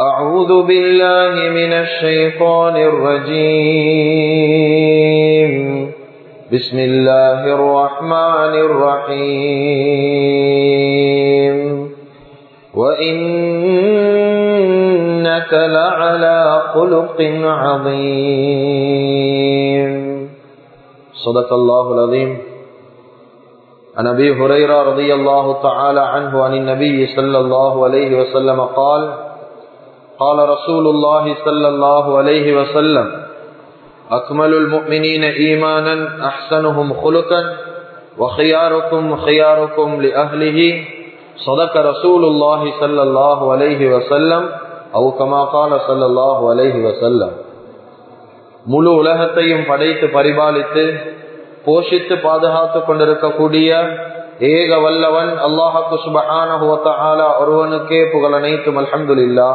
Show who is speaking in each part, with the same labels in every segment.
Speaker 1: أعوذ بالله من الشيطان الرجيم. بسم الله الرحمن الرحيم. وإنك لعلى خلق عظيم. صدق الله العظيم. عن أبي هريرة رضي الله تعالى عنه عن النبي صلى الله عليه وسلم قال قال رسول الله صلى الله عليه وسلم أكمل المؤمنين إيمانا أحسنهم خلقا وخياركم خياركم لأهله صدق رسول الله صلى الله عليه وسلم أو كما قال صلى الله عليه وسلم முழு உலகத்தையும் படைத்து பரிபாலித்து போஷித்து பாதுகாத்து கொண்டிருக்கக்கூடிய ஏக வல்லவன் அல்லாஹாக்கு சுபஹான ஒருவனுக்கே புகழ் அனைத்தும் அல்ஹம்துலில்லா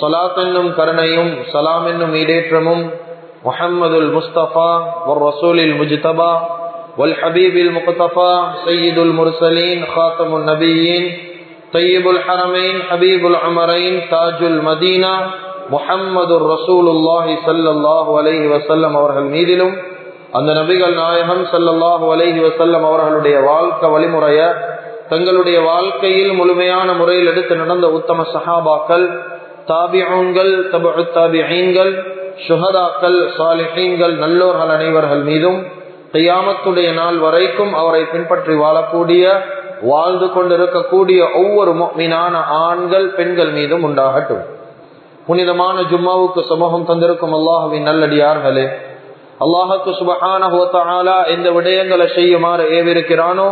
Speaker 1: சலாத் என்னும் கருணையும் சலாம் என்னும் ஈடேற்றமும் முஹம்மதுல் முஸ்தபா ஒரு ரசூலில் முஜ்தபா والحبيب المقتفى سيد المرسلين خاتم النبيين طيب الحرمين حبيب العمرين تاج المدينة محمد رسول الله صلى الله عليه وسلم அவர்கள் மீதிலும் அந்த நபிகள் நாயகம் சல்லல்லாஹு அலைஹி வசல்லம் அவர்களுடைய வாழ்க்கை வழிமுறைய தங்களுடைய வாழ்க்கையில் முழுமையான முறையில் எடுத்து நடந்த உத்தம சஹாபாக்கள் தாபியங்கள் தபு தாபியங்கள் சுஹதாக்கள் சாலிஹீன்கள் நல்லோர்கள் அனைவர்கள் மீதும் கையாமத்துடைய நாள் வரைக்கும் அவரை பின்பற்றி வாழக்கூடிய வாழ்ந்து கொண்டிருக்கக்கூடிய ஒவ்வொரு மீனான ஆண்கள் பெண்கள் மீதும் உண்டாகட்டும். புனிதமான ஜும்மாவுக்கு சமூகம் தந்திருக்கும் அல்லாஹுவின் நல்லடியார்களே அல்லாஹுக்கு சுபகான எந்த விடயங்களை செய்யுமாறு ஏவிருக்கிறானோ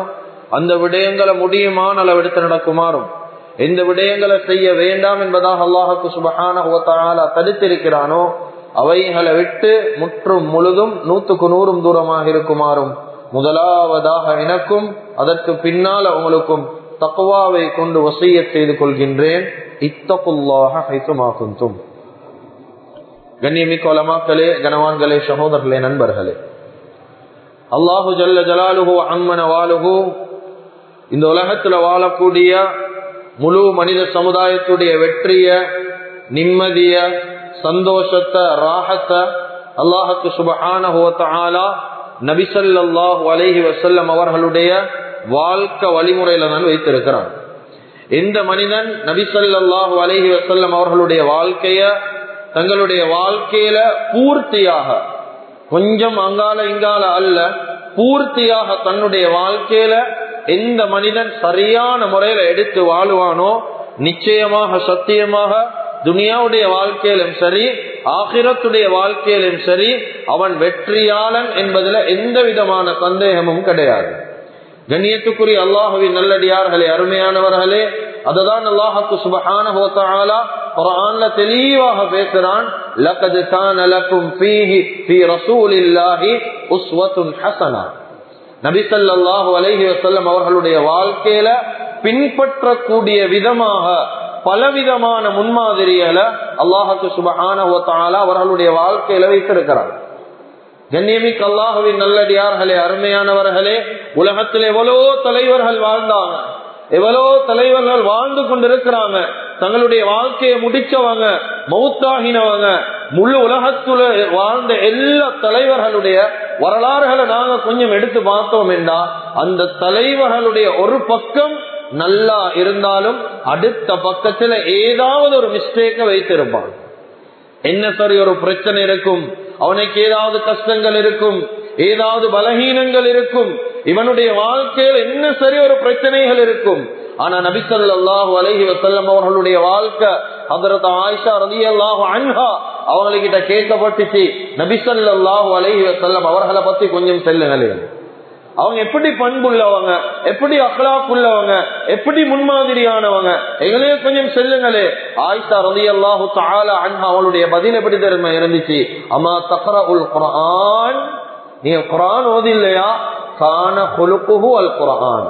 Speaker 1: அந்த விடயங்களை முடியுமான அளவெடுத்து நடக்குமாறும் எந்த விடயங்களை செய்ய வேண்டாம் என்பதாக அல்லாஹுக்கு சுபகான தடுத்திருக்கிறானோ அவைகளை விட்டு முற்றும் முழுதும் நூத்துக்கு நூறும் தூரமாக இருக்குமாறும் முதலாவதாக எனக்கும் அதற்கு பின்னால் அவங்களுக்கும் தக்குவாவை கொண்டு வசைய செய்து கொள்கின்றேன். இத்தகுல்லாக ஹைத்துமாக்கும் கண்ணியமிக்க வளமாக்களே கனவான்களே சகோதரர்களே நண்பர்களே. அல்லாஹு ஜல்ல ஜலாலுகோ அம்மன வாழுகோ இந்த உலகத்துல வாழக்கூடிய முழு மனித சமுதாயத்துடைய வெற்றிய நிம்மதிய சந்தோஷத்தை ராகத்தை அல்லாஹுக்கு சுபஹான நபிசல்லாஹு அலஹி வசல்லம் அவர்களுடைய வாழ்க்கை வழிமுறையில தான் வைத்திருக்கிறான். எந்த மனிதன் நபிசல்லாஹு அலஹி வசல்லம் அவர்களுடைய வாழ்க்கைய தங்களுடைய வாழ்க்கையில பூர்த்தியாக கொஞ்சம் அங்கால இங்கால அல்ல பூர்த்தியாக தன்னுடைய வாழ்க்கையில எந்த மனிதன் சரியான முறையில எடுத்து வாழுவானோ நிச்சயமாக சத்தியமாக துனியாவுடைய வாழ்க்கையிலும் சரி ஆகிரத்துடைய வாழ்க்கையிலும் சரி அவன் வெற்றியாளன் என்பதுல எந்த விதமான சந்தேகமும் கிடையாது. கண்ணியத்துக்குரிய அல்லாஹுவின் நல்லடியார்களே அருமையானவர்களே அதுதான் அல்லாஹுக்கு ஒரு குரான்ல தெளிவாக பேசுறான் லக்கது கான லக்கும் ஃபீஹி ஃபீ ரசூலில்லாஹி உஸ்வத்துன் ஹசனா. நபி அலஹி வசல்லம் அவர்களுடைய வாழ்க்கையில பின்பற்றக்கூடிய விதமாக பலவிதமான முன்மாதிரிகளை அல்லாஹுக்கு சுபஹான அவர்களுடைய வாழ்க்கையில வைத்திருக்கிறார். கண்ணியமிக்கு அல்லாஹுவின் நல்லடியார்களே அருமையானவர்களே உலகத்தில் எவ்வளவோ தலைவர்கள் வாழ்ந்தாங்க. எவ்வளோ தலைவர்கள் வாழ்ந்து கொண்டிருக்கிறாங்க. தங்களுடைய வாழ்க்கையை முடிச்சவங்க மௌத்தாகினவங்க முழு உலகத்துல வாழ்ந்த எல்லா தலைவர்களுடைய வரலாறுகளை நாங்க கொஞ்சம் எடுத்து பார்த்தோம் என்றா அந்த தலைவர்களுடைய ஒரு பக்கம் நல்லா இருந்தாலும் அடுத்த பக்கத்துல ஏதாவது ஒரு மிஸ்டேக்க வைத்திருப்பான் என்ன சரி ஒரு பிரச்சனை இருக்கும். அவனுக்கு ஏதாவது கஷ்டங்கள் இருக்கும். ஏதாவது பலகீனங்கள் இருக்கும். இவனுடைய வாழ்க்கையில் என்ன சரி ஒரு பிரச்சனைகள் இருக்கும். ஆனா நபிசல்லாஹு அலஹி வசல்லம் அவர்களுடைய வாழ்க்கை அதரத் ஆயிஷா ரதி அல்லாஹு அன்ஹா அவங்ககிட்ட கேட்கப்பட்டுச்சு. நபிசல்லாஹு அலஹி வசல்லம் அவர்களை பத்தி கொஞ்சம் செல்லுங்களேன். அவங்க எப்படி பண்புள்ளவங்க எப்படி அக்லாக்குள்ளவங்க எப்படி முன்மாதிரியானவங்க எங்களே கொஞ்சம் செல்லுங்களே. ஆயிஷா ரதி அல்லாஹு தாலா அன்ஹா அவளுடைய பதில் எப்படி தெரியுமா இருந்துச்சு? அம்மா தக்ர உல் குரான் நீங்க குரான் ஓதில்லையா கான கொழுப்புகு அல் குரான்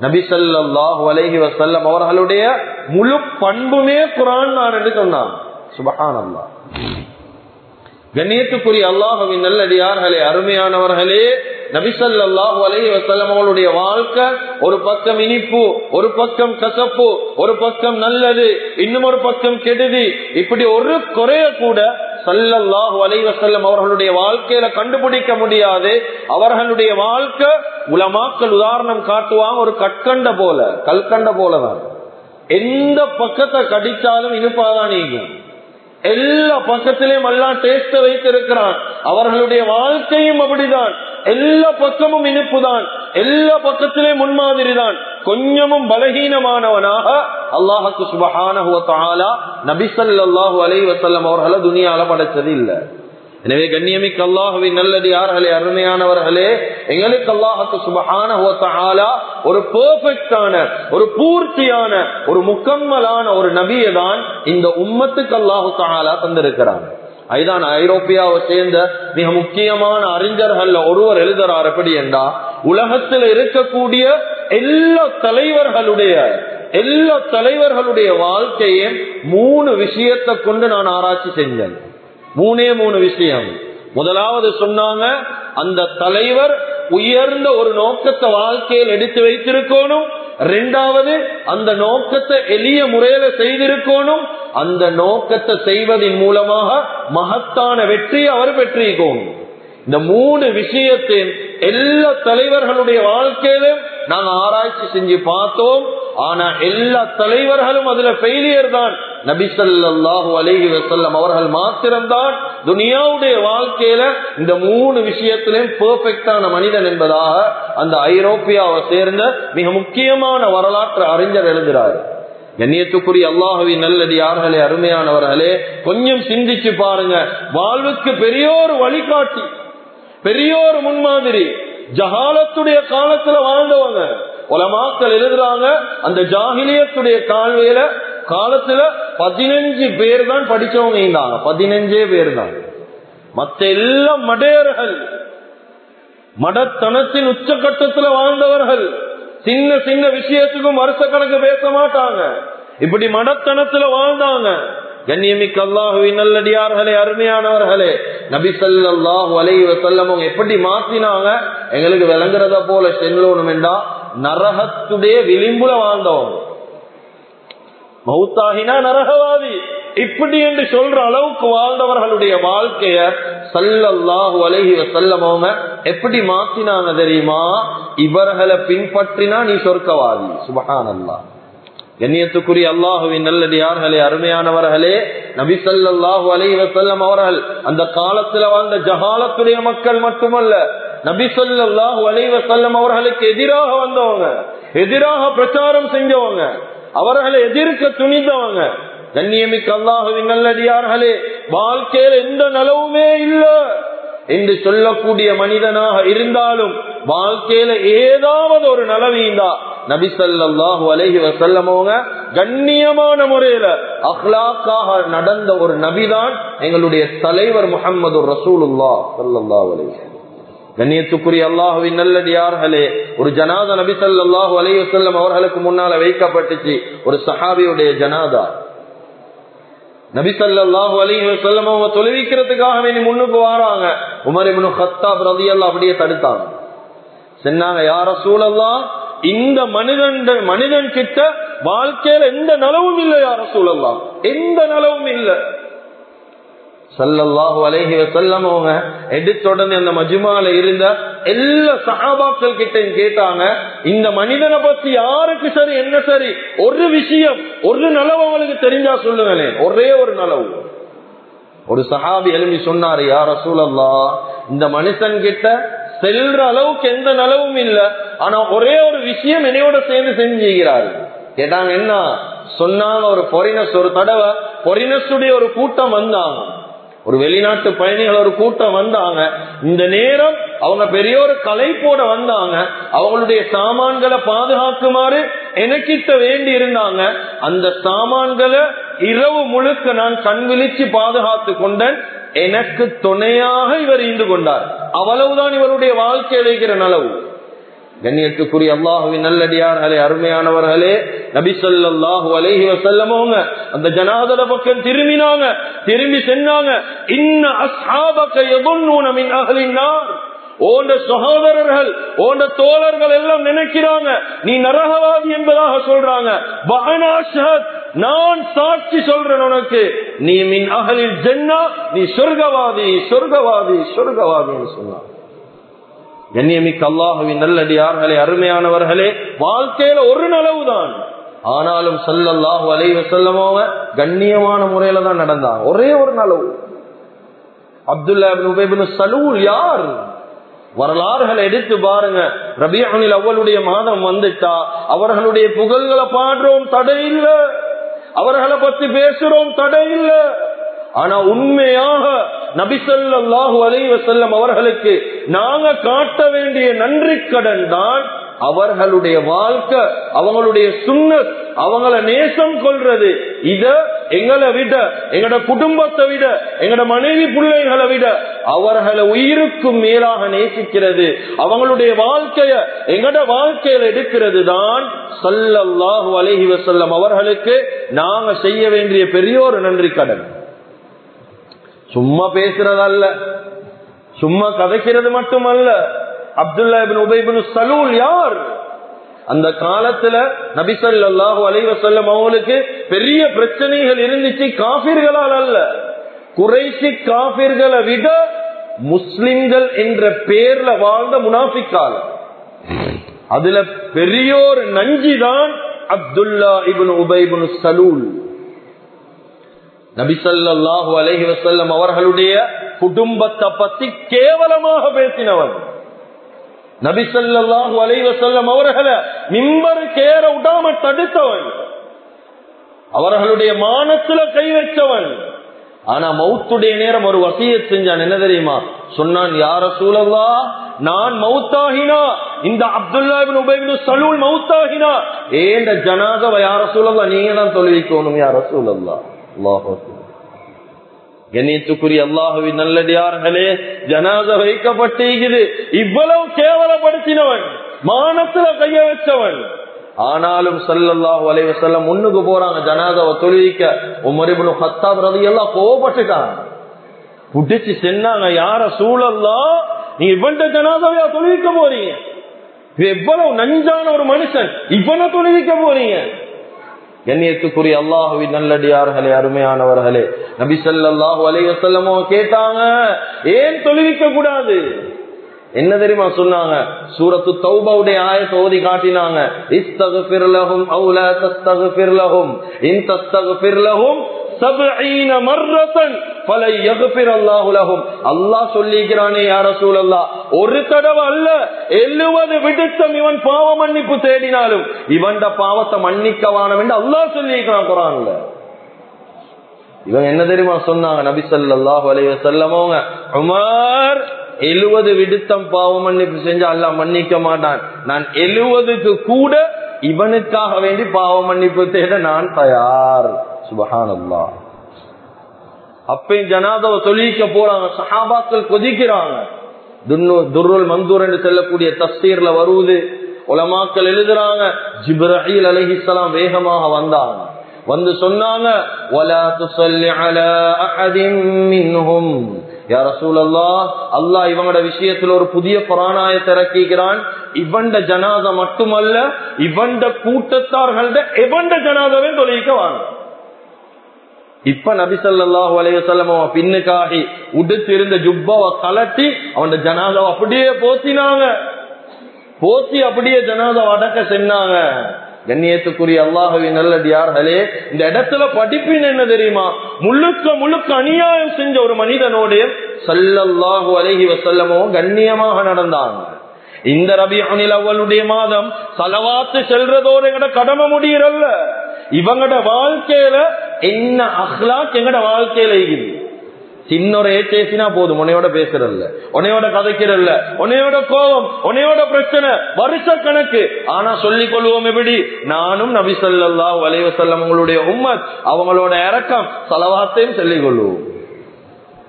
Speaker 1: நபி அலஹி வசல்லம் அவர்களுடைய முழு பண்புமே குரான் நான் என்று சொன்னான். சுபஹான் அல்லா கண்ணியத்துக்குரிய அல்லாஹுவின் நல்லடியார்களே அருமையானவர்களே நபிசல்லாஹு அலஹி வசல்லம் அவளுடைய வாழ்க்கை ஒரு பக்கம் இனிப்பு ஒரு பக்கம் கசப்பு ஒரு பக்கம் நல்லது இன்னும் ஒரு பக்கம் கெடுதி. இப்படி ஒரு குறைய கூட சல்லல்லாஹு அலைவசல்லம் அவர்களுடைய வாழ்க்கையில கண்டுபிடிக்க முடியாது. அவர்களுடைய வாழ்க்கை உலமாக்கள் உதாரணம் காட்டுவாங்க ஒரு கற்கண்ட போல கல்கண்ட போலதான் எந்த பக்கத்தை கடிச்சாலும் இனிப்பாதான் நீங்கும். எல்லா பக்கத்திலையும் எல்லாம் டேஸ்ட வைத்திருக்கிறான். அவர்களுடைய வாழ்க்கையும் அப்படிதான். எல்லா பக்கமும் இனிப்பு தான் எல்லா பக்கத்திலேயும் முன்மாதிரி தான் கொஞ்சமும் பலகீனமானவனாக அல்லாஹுக்கு சுபஹான நபிசல்லாஹு அலை வசல்லம் அவர்களை துணியால படைச்சது இல்லை. எனவே கண்ணியமிக்கு அல்லாஹுவின் நல்லது யார்களே அருமையானவர்களே எங்களுக்கு அல்லாஹுக்கு சுபஹான ஒரு பெர்ஃபெக்டான ஒரு பூர்த்தியான ஒரு முக்கம்மலான ஒரு நபியை தான் இந்த உம்மத்துக்கு அல்லாஹு தாலா தந்திருக்கிறாங்க. அதுதான் ஐரோப்பியாவை சேர்ந்த மிக முக்கியமான அறிஞர்கள் ஒருவர் எழுதுறார் எப்படி என்றா உலகத்தில் இருக்கக்கூடிய எல்லா தலைவர்களுடைய எல்லா தலைவர்களுடைய வாழ்க்கையை மூணு விஷயத்தை கொண்டு நான் ஆராய்ச்சி செஞ்சேன். மூணே மூணு விஷயம். முதலாவது சொன்னாங்க அந்த தலைவர் உயர்ந்த ஒரு நோக்கத்தை வாழ்க்கையில் எடுத்து வைத்திருக்கணும் ரெண்டாவது அந்த நோக்கத்தை எளிய முறையில செய்திருக்கணும். அந்த நோக்கத்தை செய்வதன் மூலமாக மகத்தான வெற்றியை அவர் பெற்றிருக்கணும். இந்த மூணு விஷயத்தின் எல்லா தலைவர்களுடைய வாழ்க்கையிலும் நாங்க ஆராய்ச்சி செஞ்சு பார்த்தோம். ஆனா எல்லா தலைவர்களும் அதுல ஃபெயிலியர் தான். நபிசல்லாஹு அலஹி வசல்லம் அவர்கள் மாத்திரம்தான் துனியாவுடைய வாழ்க்கையில இந்த மூணு விஷயத்திலும் பெர்ஃபெக்டான மனிதன் என்பதாக அந்த ஐரோப்பியாவை சேர்ந்த மிக முக்கியமான வரலாற்று அறிஞர் எழுதுகிறார் கண்ணியத்துக்குரிய அல்லாஹவி நல்லது யார்களே அருமையானவர்களே கொஞ்சம் சிந்திச்சு பாருங்க. வாழ்வுக்கு பெரியோர் வழிகாட்டி. பெரியோர் முன்மாதிரி. ஜஹாலத்துடைய காலத்துல வாழ்ந்தவங்க. உலமாக்கள் எழுதுறாங்க அந்த ஜாகிலியத்துடைய கால்வையில காலத்துல பதினஞ்சு பேர் தான் படிச்சவங்க இருந்தாங்க. பதினஞ்சே பேர் தான் மத்த எல்லாம் மடையர்கள் மடத்தனத்தின் உச்சகட்டத்துல வாழ்ந்தவர்கள். சின்ன சின்ன விஷயத்துக்கும் வருஷ கணக்கு பேச மாட்டாங்க. இப்படி மடத்தனத்துல வாழ்ந்தாங்க. கண்ணியமிக்க அல்லாஹுவின் நல்லடியார்களே அருமையானவர்களே நபி சல்லாஹு அலைவ செல்லமும் எப்படி மாத்தினாங்க? எங்களுக்கு விளங்குறத போல செல்லணும் என்றா நரகத்துடைய விளிம்புல வாழ்ந்தவங்க. மௌத்தாகினா நரகவாதி. இப்படி என்று சொல்ற அளவுக்கு வாழ்ந்தவர்களுடைய வாழ்க்கைய சல்லல்லாஹு அலஹி வசல்லமவங்க எப்படி மாத்தினாங்க தெரியுமா? இவர்களை பின்பற்றினா நீ சொர்க்கவாதி. சுபஹான் அல்லா கண்ணியத்துக்குரிய அல்லாஹுவின் நல்லடியார்களே அருமையானவர்களே நபி சல்லாஹூ அலி வசல்லம் அவர்கள் அந்த காலத்துல வாழ்ந்த ஜஹாலத்துடைய மக்கள் மட்டுமல்ல நபி சொல்லாஹு அலி வசல்லம் அவர்களுக்கு எதிராக வந்தவங்க எதிராக பிரச்சாரம் செஞ்சவங்க அவர்களை எதிர்க்க துணிந்தவங்க கண்ணியமிக்க அல்லாஹுவின் நல்லடியார்களே வாழ்க்கையில் எந்த நலவுமே இல்லை என்று சொல்லக்கூடிய மனிதனாக இருந்தாலும் வாழ்க்கையில ஏதாவது ஒரு நலவீந்தா நபி அலஹி வசல்லமவங்க கண்ணியமான முறையில அஹ்லாக்காக நடந்த ஒரு நபிதான் எங்களுடைய தலைவர் முகமது ரசூலுல்லா சல்லா அலி கண்ணியத்துக்குரிய அல்லாஹுவின் நல்லடியார்களே ஒரு ஜனாதா நபி சல்லாஹு அலைய செல்லம் அவர்களுக்கு முன்னால வைக்கப்பட்டுச்சு ஒரு சஹாபியுடைய ஜனாதா. நபி சல்லாஹூ அலைய செல்லம் அவங்க தொழுவிக்கிறதுக்காக வேண்டி முன்னுக்கு வராங்க. உமர் இப்னு ஹத்தாப் ரதி அப்படியே தடுத்தாங்க. சொன்னாங்க யார சூழல்லாம் இந்த மனிதன் மனிதன் கிட்ட வாழ்க்கையில எந்த நலவும் இல்லை யார எந்த நலவும் இல்லை. சல்லல்லாஹு அலைஹி வசல்லம் அவங்க எடுத்துடனே அந்த மஜுமால இருந்த எல்லா சகாபாக்கள் கிட்ட கேட்டாங்க இந்த மனிதனை பத்தி யாருக்கு சரி என்ன சரி? ஒரு விஷயம் ஒரு நலவு அவங்களுக்கு தெரிஞ்சா சொல்லுங்களேன். ஒரே ஒரு நலவு. ஒரு சஹாபி எழுப்பி சொன்னாரு யார் சூழல்லா இந்த மனுஷன் கிட்ட செல்ற அளவுக்கு எந்த நலவும் இல்ல. ஆனா ஒரே ஒரு விஷயம் என்னையோட சேர்ந்து செஞ்சுக்கிறாரு கேட்டாங்க என்ன? சொன்னாங்க ஒரு பொரினஸ் ஒரு தடவை பொரினஸுடைய ஒரு கூட்டம் வந்தாங்க. ஒரு வெளிநாட்டு பயணிகள் ஒரு கூட்டம் வந்தாங்க. இந்த நேரம் அவங்க பெரிய ஒரு கலைப்போட வந்தாங்க. அவங்களுடைய சாமான்களை பாதுகாக்குமாறு எனக்கிட்ட வேண்டி இருந்தாங்க. அந்த சாமான்களை இரவு முழுக்க நான் கண் விழிச்சு பாதுகாத்து கொண்டேன் எனக்கு துணையாக இவர் ஈந்து கொண்டார். அவ்வளவுதான் இவருடைய வாழ்க்கை அழைக்கிற நலவு. கண்ணியத்துக்குரிய அல்லாஹுவின் நல்லடியார்களே அருமையானவர்களே நபி சொல்லாஹு அலஹி வசல்லமோங்க அந்த ஜனாதர பக்கம் திரும்பினாங்க. திரும்பி சென்னாங்க. இன்ன ஓண்ட சகோதரர்கள் ஓண்ட தோழர்கள் எல்லாம் நினைக்கிறாங்க. நீ நரகவாதி என்பதாக சொல்றாங்க. நான் சாட்சி சொல்றேன் உனக்கு. நீ மின் அகலில் ஜென்னா நீ சொர்க்கவாதி சொர்க்கவாதி சொர்க்கவாதின்னு சொன்னான் கண்ணியமிக்க அல்லாஹுவின் நல்லடியார்களே அருமையானவர்களே வாழ்க்கையில ஒரு நலவுதான். ஆனாலும் சல்லல்லாஹு அலைவ செல்லமாவ கண்ணியமான முறையில தான் நடந்தாங்க ஒரே ஒரு நலவு. அப்துல்லா சலூல் யார்? வரலாறுகளை எடுத்து பாருங்க. ரபியானில் அவளுடைய மாதம் வந்துட்டா அவர்களுடைய புகழ்களை பாடுறோம் தடை இல்ல அவர்களை பத்தி பேசுறோம் தடை இல்ல ஆனா உண்மையாக நபிசல்லாஹு அலைவ செல்லம் அவர்களுக்கு நாங்க காட்ட வேண்டிய நன்றி கடன் தான் அவர்களுடைய வாழ்க்கை அவங்களுடைய சுண்ணத் அவங்கள நேசம் கொள்றது. இத எங்களை விட எங்கட குடும்பத்தை விட எங்கட மனைவி பிள்ளைகளை விட அவர்களை உயிருக்கும் மேலாக நேசிக்கிறது. அவங்களுடைய வாழ்க்கைய எங்கட வாழ்க்கையில எடுக்கிறது தான் சல்லல்லாஹு அலஹி வசல்லம் அவர்களுக்கு நாங்க செய்ய வேண்டிய பெரியோர் நன்றி கடன். சும்மா பேசுறதல்ல. சும்மா கதைக்கிறது மட்டுமல்ல. அப்துல்லா உபைபின் சலூல் யார்? அந்த காலத்துல நபிசல்லாஹு அலைவ செல்லம் அவங்களுக்கு பெரிய பிரச்சனைகள் இருந்துச்சு காபிர்களால் அல்ல. குறைசி காபிர்களை விட முஸ்லிம்கள் என்ற பேர்ல வாழ்ந்த முனாஃபிக்கால். அதுல பெரியோர் நஞ்சிதான் அப்துல்லா இபின் உபைபின் சலூல். நபிசல்லாஹு அலஹி வசல்லம் அவர்களுடைய குடும்பத்தை பத்தி கேவலமாக பேசினவன் நபிசல்லாஹு அலைவசல்லம் அவர்களை மிம்பரு கேற விடாம தடுத்தவன் அவர்களுடைய மானத்துல கை வச்சவன் ஆனா மௌத்துடைய நேரம் ஒரு வசிய செஞ்சான் என்ன தெரியுமா? சொன்னான் யார சூழல்லா நான் மௌத்தாகினா இந்த அப்துல்லா உபயோக சலூல் மௌத்தாகினா ஏண்ட ஜனாதவ யார சூழல்லா நீங்க தான் தொழுவிக்கணும் யார சூழல்லா கண்ணியத்துக்குரிய அல்லாஹுவின் நல்லடியார்களே ஜனாத வைக்கப்பட்டிருக்குது இவ்வளவு கேவலப்படுத்தினவன் மானத்துல கைய வச்சவன். ஆனாலும் சல்லல்லாஹு அலைவ செல்லம் முன்னுக்கு போறாங்க ஜனாதாவை தொழுவிக்க. உமரிபுனு ஹத்தாப் ரதி எல்லாம் கோவப்பட்டுட்டாங்க புடிச்சு சென்னாங்க யார சூழல்லா நீ இவன் ஜனாதாவையா தொழுவிக்க போறீங்க? எவ்வளவு நஞ்சான ஒரு மனுஷன் இவனை தொழுவிக்க போறீங்க? கண்ணியத்துக்குரிய அல்லாஹுவின் நல்லடியார்களே அருமையானவர்களே. நபி சல்லாஹு அலைவசல்லமோ கேட்டாங்க ஏன் தொழுவிக்க கூடாது? என்ன தெரியுமா சொன்னாங்க? சூரத்து தௌபாவுடைய ஆயத்தை ஓதி காட்டினாங்க. இஸ்தகுபிர்லகும் அவுல தஸ்தகுபிர்லகும் இன் தஸ்தகு பிரலகும் மர்ரத்தன் பல யகுபிர் அல்லாஹுலகும் அல்லாஹ் சொல்லிக்கிறானே யார சூழல்லா ஒரு தடவை அல்ல எழுவது விடுத்தம் இவன் பாவ மன்னிப்பு தேடினாலும் இவன்ட பாவத்தை மன்னிக்கவானம் என்று அல்லாஹ் சொல்லியிருக்கிறான் குரான்ல. இவன் என்ன தெரியுமா சொன்னாங்க? நபி சல்லாஹு அலைய செல்லமோங்க உமர் எழுவது விடுத்தம் பாவ மன்னிப்பு செஞ்சா அல்ல மன்னிக்க மாட்டான். நான் எழுவதுக்கு கூட இவனுக்காக வேண்டி பாவ மன்னிப்பு தேட நான் தயார். சுபகானல்லா அல்லா அப்பையும் ஜனாதாவை தொழிக்க போறாங்க. சஹாபாக்கள் கொதிக்கிறாங்க. துருள் மந்தூர் என்று செல்லக்கூடிய தஸ்தீர்ல வருவது உலமாக்கள் எழுதுறாங்க. ஜிப்ரஹீல் அலஹிஸ்லாம் வேகமாக வந்தாங்க. வந்து சொன்னாங்க அல்லாஹ் இவங்களோட விஷயத்துல ஒரு புதிய புராணாயத்தை இறக்கிக்கிறான். இவண்ட ஜனாத மட்டுமல்ல இவண்ட கூட்டத்தார்கள்ட எவண்ட ஜனாதவே தொழிக்க வாங்க. இப்ப நபிசல்லாஹு அலைவசல்லம் அவன் பின்னுக்காகி உடுத்து இருந்த ஜுப்பாவை கலட்டி அவன் ஜனாதாவை அப்படியே போத்தினாங்க. போத்தி அப்படியே ஜனாதாவை அடக்க சென்னாங்க. கண்ணியத்துக்குரிய அல்லாஹவி நல்லடியார்களே இந்த இடத்துல படிப்பின் என்ன தெரியுமா? முழுக்க முழுக்க அநியாயம் செஞ்ச ஒரு மனிதனோடு சல்லல்லாஹு அலஹி வசல்லமோ கண்ணியமாக நடந்தாங்க இந்த ரபி அனில் அவளுடைய மாதம் செலவாத்து செல்றதோடு எங்கட கடமை முடியறல்ல. இவங்கட வாழ்க்கையில என்ன அஹ்லாக் எங்கட வாழ்க்கையில இருக்குது? சின்ன ஒரு போதும். உன்னையோட பேசுறல்ல உன்னையோட கதைக்கிறல்ல உன்னையோட கோபம் உன்னையோட பிரச்சனை வருஷ கணக்கு ஆனா சொல்லிக் கொள்வோம் எப்படி? நானும் நபி சொல்லா வலைவசல்லம் உங்களுடைய உம்மத் அவங்களோட இறக்கம் சலவாத்தையும் சொல்லிக் கொள்வோம்.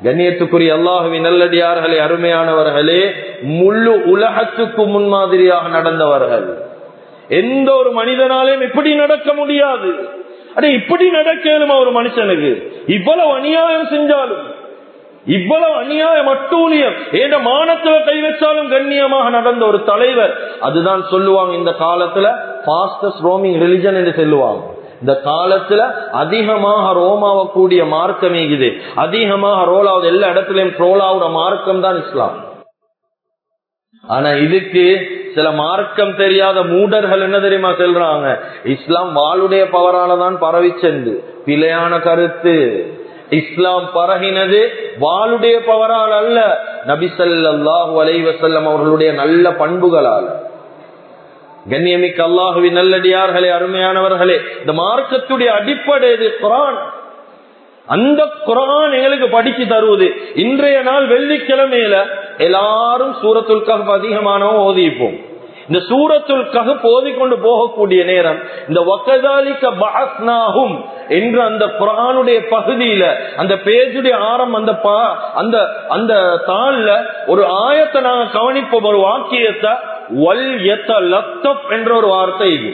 Speaker 1: கண்ணியத்துக்குரிய அல்லாஹுவின் நல்லடியார்களே அருமையானவர்களே முழு உலகத்துக்கு முன்மாதிரியாக நடந்தவர்கள். எந்த ஒரு மனிதனாலையும் இப்படி நடக்க முடியாது. அடே இப்படி நடக்கலுமா ஒரு மனுஷனுக்கு? இவ்வளவு அநியாயம் செஞ்சாலும். இவ்வளவு அநியாயம் அட்டூழியம். ஏன்னா மானத்துல கை வச்சாலும் கண்ணியமாக நடந்த ஒரு தலைவர். அதுதான் சொல்லுவாங்க இந்த காலத்துல பாஸ்டஸ்ட் ரோமிங் ரிலிஜன் என்று சொல்லுவாங்க. இந்த காலத்துல அதிகமாக ரோமாவ கூடிய மார்க்கம் இது அதிகமாக ரோல் ஆகுது எல்லா இடத்துலயும் ரோல் ஆகுற மார்க்கம் தான் இஸ்லாம். ஆனா இதுக்கு சில மார்க்கம் தெரியாத மூடர்கள் என்ன தெரியுமா சொல்றாங்க? இஸ்லாம் வாளுடைய பவராலதான் பரவி சென்று. பிழையான கருத்து. இஸ்லாம் பரகினது வாளுடைய பவரால் அல்ல. நபிசல்லாஹு அலைவசல்லம் அவர்களுடைய நல்ல பண்புகளால். கண்ணியமிக்க அல்லாஹுவி நல்லடியார்களே அருமையானவர்களே இந்த மார்க்கத்துடைய அடிப்படை இது குரான். அந்த குரான் எங்களுக்கு படிச்சு தருவது. இன்றைய நாள் வெள்ளிக்கிழமையில எல்லாரும் சூரத்துல் அதிகமானவன் ஓதிப்போம். இந்த சூரத்துல் போதிக்கொண்டு போகக்கூடிய நேரம் இந்த வக்கதாலிக்க பஹஸ்னாகும் என்று அந்த குரானுடைய பகுதியில அந்த பேஜுடைய ஆரம் அந்த அந்த அந்த தாள்ல ஒரு ஆயத்தை நாங்க கவனிப்போம் ஒரு வாக்கியத்தை வல் எத்த லத்தப் என்ற ஒரு வார்த்தை இது.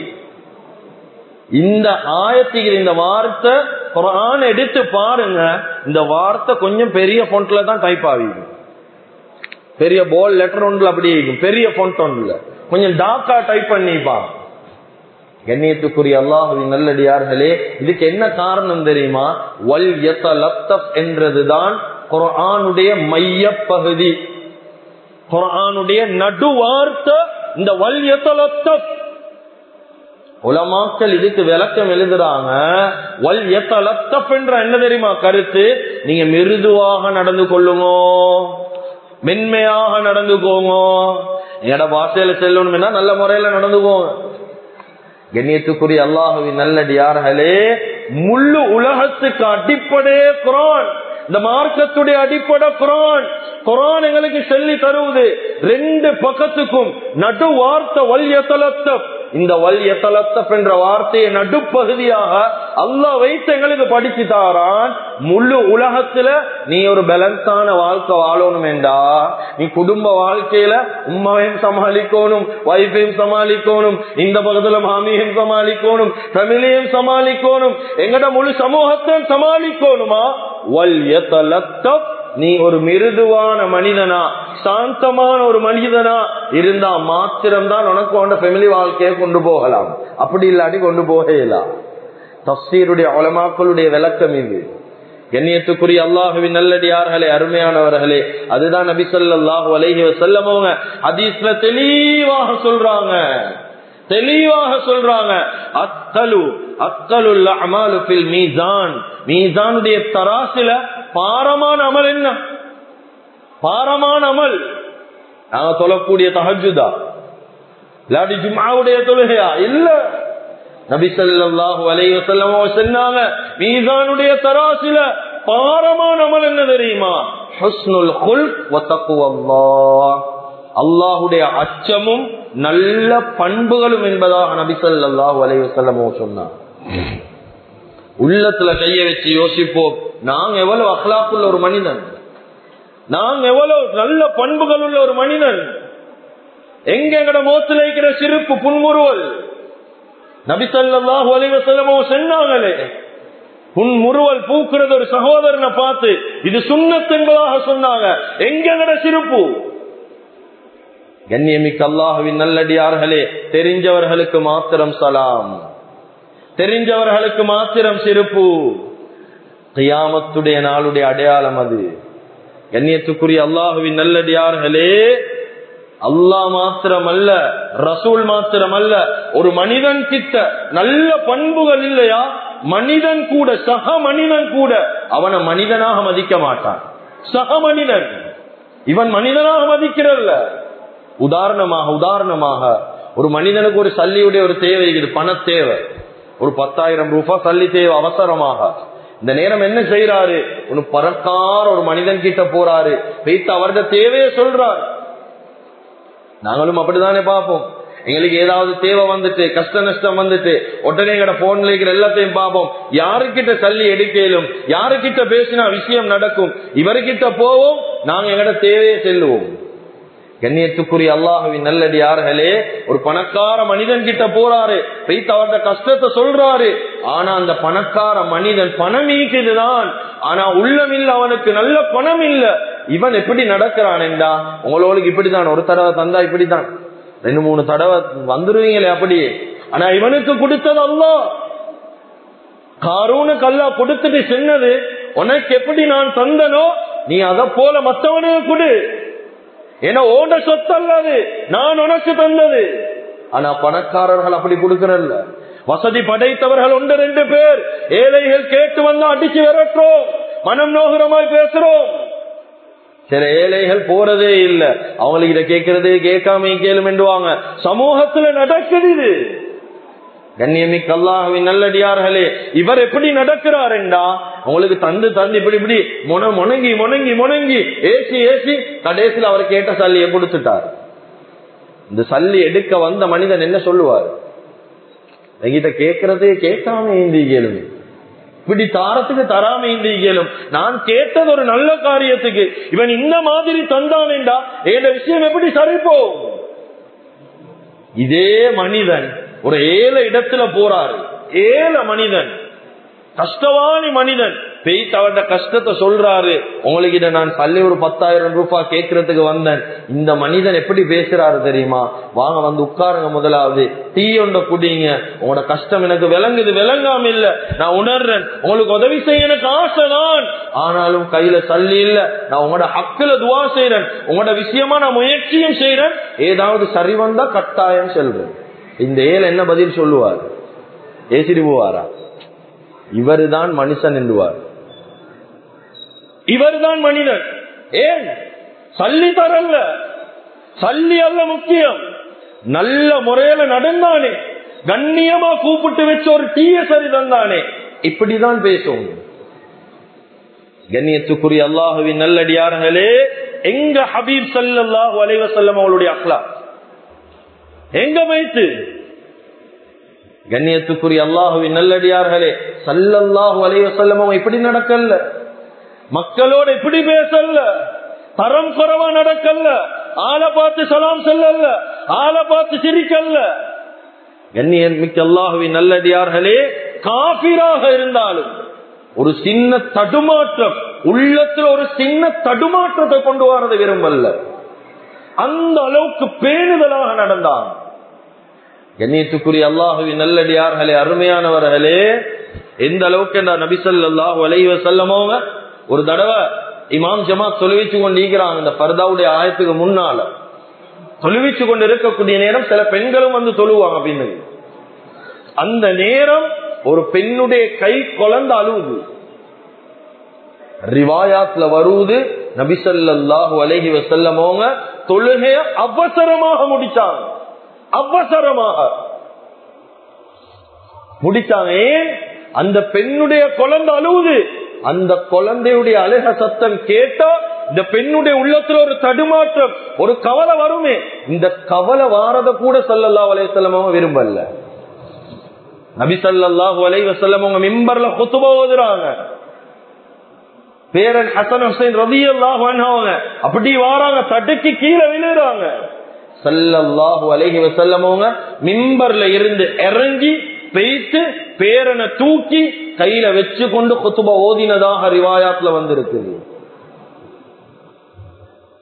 Speaker 1: இந்த ஆயத்தில் இந்த வார்த்தை குரான் எடுத்து பாருங்க இந்த வார்த்தை கொஞ்சம் பெரிய பொண்ட்ல தான் டைப் ஆகிக்கும் பெரிய போல் லெட்டர் ஒன்றில் அப்படி இருக்கும். பெரிய பொண்ட் ஒன்றுல. கொஞ்சம் டாக்கா டைப் பண்ணிப்பா கண்ணியத்துக்குரிய அல்லாஹுவின் நல்லடியார்களே இதுக்கு என்ன காரணம் தெரியுமா? வல் எத்த லப்தப் என்றதுதான் குரானுடைய மைய பகுதி குரானுடைய நடுவார்த்தை இந்த வல் எத்த லப்தப் உலமாக்கள் இதுக்கு விளக்கம் எழுதுறாங்க. வல் எத்தலத்தப் என்ற என்ன தெரியுமா கருத்து? நீங்க மிருதுவாக நடந்து கொள்ளுமோ மென்மையாக நடந்துக்கோங்க. என்னோட வாசையில செல்லணும்னா நல்ல முறையில நடந்துக்கோங்க கண்ணியத்துக்குரிய அல்லாஹுவின் நல்லடியார்களே முழு உலகத்துக்கு அடிப்படையே குரான். இந்த மார்க்கத்துடைய அடிப்படை குரான். குரான் எங்களுக்கு சொல்லி தருவது ரெண்டு பக்கத்துக்கும் நடு வார்த்தை வல் இந்த வல் எத்தலத்தப் என்ற வார்த்தையை நடுப்பகுதியாக அல்லாஹ் வைத்து எங்களுக்கு படிச்சு தாரான். முழு உலகத்துல நீ ஒரு பேலன்ஸான வாழ்க்கை வாழணும் என்றா. நீ குடும்ப வாழ்க்கையில உம்மாவையும் சமாளிக்கணும் வைஃபையும் சமாளிக்கணும் இந்த பக்கத்துல மாமியையும் சமாளிக்கணும் தமிழையும் சமாளிக்கணும் எங்கட முழு சமூகத்தையும் சமாளிக்கணுமா? வல் எத்தலத்தப் நீ ஒரு மிருதுவான மனிதனா சாந்தமான ஒரு மனிதனா இருந்தா மாத்திரம்தான் உனக்கு உண்ட ஃபெமிலி வாழ்க்கையை கொண்டு போகலாம். அப்படி இல்லாட்டி கொண்டு போகலாம் தப்சீருடைய உலமாக்களுடைய விளக்கம் இது. கண்ணியத்துக்குரிய அல்லாஹுவின் நல்லடியார்களே அருமையானவர்களே அதுதான் நபி சொல்லாஹு அலைஹி வசல்லமவங்க ஹதீஸ்ல தெளிவாக சொல்றாங்க. தெளிவாக சொல்றாங்க. அத்தலு அத்தலுள்ள அமாலு மீசான் மீசானுடைய தராசில பாரமான அமல் என்ன? பாரமான அமல். நாங்க சொல்லக்கூடிய தகஜுதா இல்லாட்டி ஜும்மாவுடைய தொழுகையா? இல்ல. நபிசல்லாஹு அலைய சொன்னாங்க மீசானுடைய தராசில பாரமான அமல் என்ன தெரியுமா? ஹஸ்னுல் குல் வ அச்சமும் நல்ல பண்புகளும் என்பதாக நபி ஸல்லல்லாஹு சொன்னாங்க. உள்ளத்துல கைய வச்சு யோசிப்போம். நாங்க எவ்வளவு அஹ்லாக்குள்ள ஒரு மனிதன்? நாங்க எவ்வளவு நல்ல பண்புகள் உள்ள ஒரு மனிதன்? எங்க எங்கட மோத்துல இருக்கிற சிரிப்பு புன்முறுவல்? நபிசல்லாஹு அலைவசல்லமோ சொன்னாங்களே புன்முறுவல் பூக்கிறது ஒரு சகோதரனை பார்த்து இது சுண்ணத் சொன்னாங்க. எங்கட சிரிப்பு? கண்ணியமிக்கு அல்லாஹுவின் நல்லடியார்களே தெரிஞ்சவர்களுக்கு மாத்திரம் சலாம். தெரிஞ்சவர்களுக்கு மாத்திரம் சிறப்பு. கியாமத்துடைய நாளுடைய அடையாளம் அது. கண்ணியத்துக்குரிய அல்லாஹுவின் நல்லடியார்களே அல்லாஹ் மாத்திரமல்ல ரசூல் மாத்திரம் அல்ல ஒரு மனிதன் கிட்ட நல்ல பண்புகள் இல்லையா? மனிதன் கூட சக மனிதன் கூட அவனை மனிதனாக மதிக்க மாட்டான். சக மனிதன். இவன் மனிதனாக மதிக்கிறல்ல. உதாரணமாக உதாரணமாக ஒரு மனிதனுக்கு ஒரு சல்லியுடைய ஒரு தேவை இருக்குது பண தேவை. ஒரு பத்தாயிரம் ரூபாய் சல்லி தேவை அவசரமாக. இந்த நேரம் என்ன செய்யறாரு ஒரு பறக்கார ஒரு மனிதன் கிட்ட போறாரு. வைத்து அவர்கிட்ட தேவையை சொல்றாரு. நாங்களும் அப்படித்தானே பார்ப்போம். எங்களுக்கு ஏதாவது தேவை வந்துட்டு கஷ்ட நஷ்டம் வந்துட்டு உடனே எங்கட போன்ல இருக்கிற எல்லாத்தையும் பார்ப்போம். யாருக்கிட்ட தள்ளி எடுக்கலும் யாருக்கிட்ட பேசினா விஷயம் நடக்கும். இவர்கிட்ட போவோம் நாங்க எங்கட தேவையை செல்லுவோம். கண்ணியத்துக்குரிய அல்லாஹுவின் நல்லடியார்களே ஒரு பணக்கார மனிதன் கிட்ட போறாரு. வைத்து அவர்த கஷ்டத்தை சொல்றாரு. ஆனா அந்த பணக்கார மனிதன் பணம் ஈக்குதுதான் ஆனா உள்ளம் இல்ல அவனுக்கு நல்ல பணம் இல்ல. இவன் எப்படி நடக்கிறான் என்றா? உங்களோட இப்படிதான் ஒரு தடவை தந்தா இப்படிதான் ரெண்டு மூணு தடவை வந்துருவீங்களே அப்படியே. ஆனா இவனுக்கு கொடுத்தது அல்லா காரூனுக்கு அல்லா கொடுத்துட்டு சென்னது உனக்கு எப்படி நான் தந்தனோ நீ அத போல மத்தவனுக்கு கொடு. ஏன்னா ஓட சொத்து அல்லது நான் உனக்கு தந்தது. ஆனா பணக்காரர்கள் அப்படி கொடுக்கறல்ல. வசதி படைத்தவர்கள் ஒன்று ரெண்டு பேர். ஏழைகள் கேட்டு வந்தா அடிச்சு விரட்டுறோம். மனம் நோகரமாய் பேசுறோம். சில ஏழைகள் போறதே இல்ல. அவங்களுக்கு இதை கேட்கறது கேட்காம கேளும் சமூகத்துல நடக்குது கண்ணியமிக்க அல்லாஹுவின் நல்லடியார்களே இவர் எப்படி நடக்கிறார் என்றா உங்களுக்கு தந்து தந்து இப்படி இப்படி முன முணங்கி முணங்கி முணங்கி ஏசி ஏசி கடைசியில் அவர் கேட்ட சல்லியை கொடுத்துட்டார். இந்த சல்லி எடுக்க வந்த மனிதன் என்ன சொல்லுவார்? என்கிட்ட கேட்கறதே கேட்காம இந்தி கேளுமே இப்படி தாரத்துக்கு தராம இந்தி கேளும் நான் கேட்டது ஒரு நல்ல காரியத்துக்கு. இவன் இந்த மாதிரி தந்தான் என்றா விஷயம் எப்படி சரிப்போ இதே மனிதன் ஒரு ஏழை இடத்துல போறாரு. ஏழை மனிதன். கஷ்டவாணி மனிதன். பெய்த் அவர்கிட்ட கஷ்டத்தை சொல்றாரு. உங்களுக்கு இதை நான் பள்ளி ஒரு பத்தாயிரம் ரூபாய் கேட்கறதுக்கு வந்தேன். இந்த மனிதன் எப்படி பேசுறாரு தெரியுமா? வாங்க வந்து உட்காருங்க முதலாவது. டீ ஒண்ட குடிங்க. உங்களோட கஷ்டம் எனக்கு விளங்குது. விளங்காம இல்ல. நான் உணர்றேன். உங்களுக்கு உதவி செய்ய எனக்கு ஆசைதான் ஆனாலும் கையில சல்லி இல்ல. நான் உங்களோட ஹக்குல துவா செய்யறேன் உங்களோட விஷயமா நான் முயற்சியும் செய்யறேன் ஏதாவது சரி வந்தா கட்டாயம் செல்றேன் இந்த ஏழை என்ன பதில் சொல்லுவார்? ஏசிடி போவாரா? இவருதான் மனுஷன் என்றுவார். இவர்தான் மனிதன் ஏன்? சல்லி தரல்ல. சல்லி அல்ல முக்கியம். நல்ல முறையில நடந்தானே. கண்ணியமா கூப்பிட்டு வச்ச ஒரு டீய சரி தந்தானே. இப்படிதான் பேசுவோம். கண்ணியத்துக்குரிய அல்லாஹுவின் நல்லடியார்களே எங்க ஹபீப் சல்லாஹூ அலைவசல்லம் அவளுடைய அக்லா எங்க வைத்து? கண்ணியத்துக்குரிய அல்லாஹுவின் நல்லடியார்களே சல்லல்லாஹு அலைய அவங்க இப்படி நடக்கல்ல. மக்களோட இப்படி பேசல்ல. தரம் குறவா நடக்கல்ல. ஆளை பார்த்து சலாம் சொல்லல்ல. ஆளை பார்த்து சிரிக்கல்ல. கண்ணியன் மிக்க அல்லாஹுவின் நல்லடியார்களே காபிராக இருந்தாலும் ஒரு சின்ன தடுமாற்றம் உள்ளத்துல ஒரு சின்ன தடுமாற்றத்தை கொண்டு வரது விரும்பல்ல. அந்த அளவுக்கு பேணுதலாக நடந்தான். கண்ணியத்துக்குரிய அல்லாஹுவின் நல்லடியார்களே அருமையானவர்களே எந்த அளவுக்கு என்ற நபிசல்லாஹு அலைவ செல்லமோங்க ஒரு தடவை இமாம் ஜமாத் தொழுவிச்சு கொண்டு இருக்கிறாங்க இந்த பர்தாவுடைய ஆயத்துக்கு முன்னால தொழுவிச்சு கொண்டு இருக்கக்கூடிய நேரம் சில பெண்களும் வந்து தொழுவாங்க அப்படின்னு அந்த நேரம் ஒரு பெண்ணுடைய கை குழந்த அழுவுது. ரிவாயாத்துல வருவது நபிசல்லாஹு அலஹி வசல்லமோங்க தொழுகைய அவசரமாக முடிச்சாங்க. அவசரமாக. முடிச்சாங்க அந்த பெண்ணுடைய குழந்தை அழுவுது. அந்த குழந்தையுடைய அழக சத்தம் கேட்டா இந்த பெண்ணுடைய உள்ளத்துல ஒரு தடுமாற்றம் ஒரு கவலை வருமே. இந்த கவலை வாரத கூட சல்லல்லா வலையசல்லமாக விரும்பல. நபி சல்லாஹு அலைவசல்லம் அவங்க மிம்பர்ல கொத்துபா ஓதுறாங்க. பேரன் ஹசன் ஹுசைன் ரவி அல்லாஹ் அப்படி வாராங்க தடுக்கி கீழே விழுறாங்க. சல்லல்லாஹு அலைஹி வசல்லம் அவங்க மிம்பர்ல இருந்து இறங்கி பெய்த்து பேரனை தூக்கி கையில வச்சு கொண்டு கொத்துபா ஓதினதாக ரிவாயாத்துல வந்திருக்குது